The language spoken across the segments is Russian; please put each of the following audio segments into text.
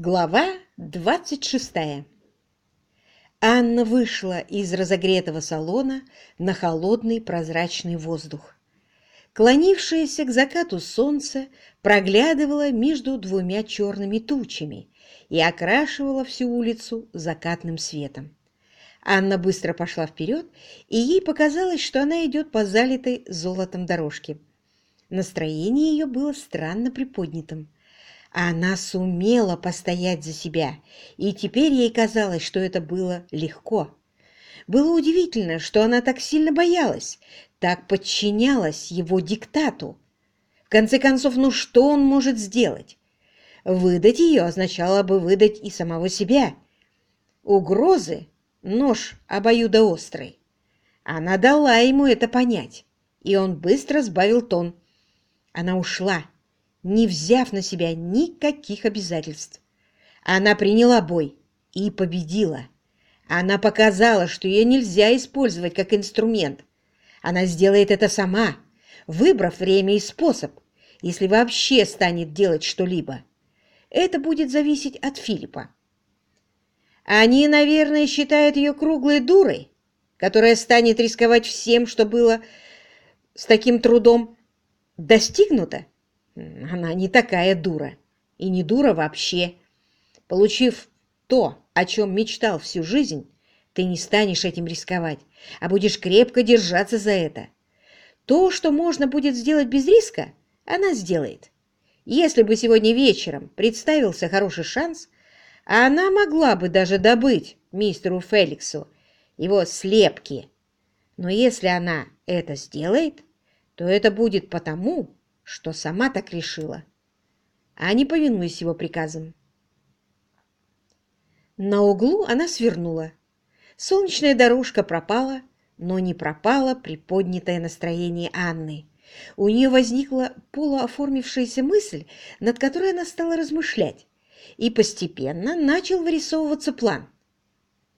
Глава 26 Анна вышла из разогретого салона на холодный прозрачный воздух. Клонившееся к закату солнце проглядывало между двумя черными тучами и окрашивало всю улицу закатным светом. Анна быстро пошла вперед, и ей показалось, что она идет по залитой золотом дорожке. Настроение ее было странно приподнятым. Она сумела постоять за себя, и теперь ей казалось, что это было легко. Было удивительно, что она так сильно боялась, так подчинялась его диктату. В конце концов, ну что он может сделать? Выдать ее означало бы выдать и самого себя. Угрозы — нож обоюдоострый. Она дала ему это понять, и он быстро сбавил тон. Она ушла не взяв на себя никаких обязательств. Она приняла бой и победила. Она показала, что ее нельзя использовать как инструмент. Она сделает это сама, выбрав время и способ, если вообще станет делать что-либо. Это будет зависеть от Филиппа. Они, наверное, считают ее круглой дурой, которая станет рисковать всем, что было с таким трудом достигнуто. Она не такая дура. И не дура вообще. Получив то, о чем мечтал всю жизнь, ты не станешь этим рисковать, а будешь крепко держаться за это. То, что можно будет сделать без риска, она сделает. Если бы сегодня вечером представился хороший шанс, она могла бы даже добыть мистеру Феликсу его слепки. Но если она это сделает, то это будет потому, что сама так решила, а не повинуясь его приказам. На углу она свернула. Солнечная дорожка пропала, но не пропало приподнятое настроение Анны. У нее возникла полуоформившаяся мысль, над которой она стала размышлять, и постепенно начал вырисовываться план.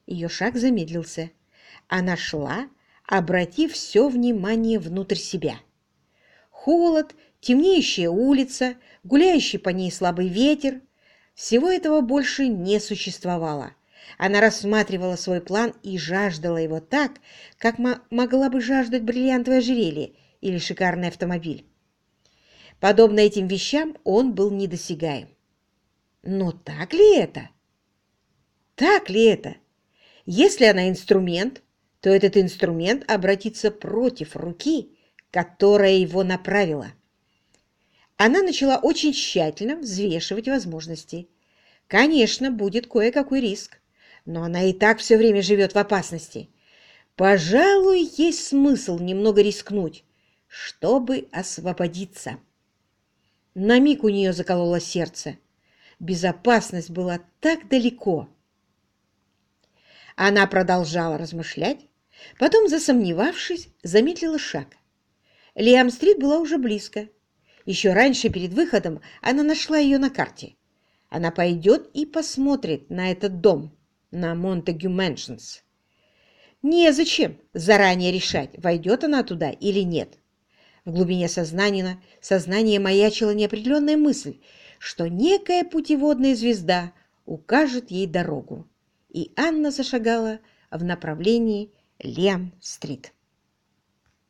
Ее шаг замедлился. Она шла, обратив все внимание внутрь себя. Холод темнеющая улица, гуляющий по ней слабый ветер. Всего этого больше не существовало. Она рассматривала свой план и жаждала его так, как могла бы жаждать бриллиантовое ожерелье или шикарный автомобиль. Подобно этим вещам он был недосягаем. Но так ли это? Так ли это? Если она инструмент, то этот инструмент обратится против руки, которая его направила. Она начала очень тщательно взвешивать возможности. Конечно, будет кое-какой риск, но она и так все время живет в опасности. Пожалуй, есть смысл немного рискнуть, чтобы освободиться. На миг у нее закололо сердце. Безопасность была так далеко. Она продолжала размышлять, потом, засомневавшись, замедлила шаг. Лиам-стрит была уже близко. Еще раньше, перед выходом, она нашла ее на карте. Она пойдет и посмотрит на этот дом, на Монтегю Мэншнс. Незачем заранее решать, войдет она туда или нет. В глубине сознания, сознания маячила неопределенная мысль, что некая путеводная звезда укажет ей дорогу. И Анна зашагала в направлении Лем-стрит.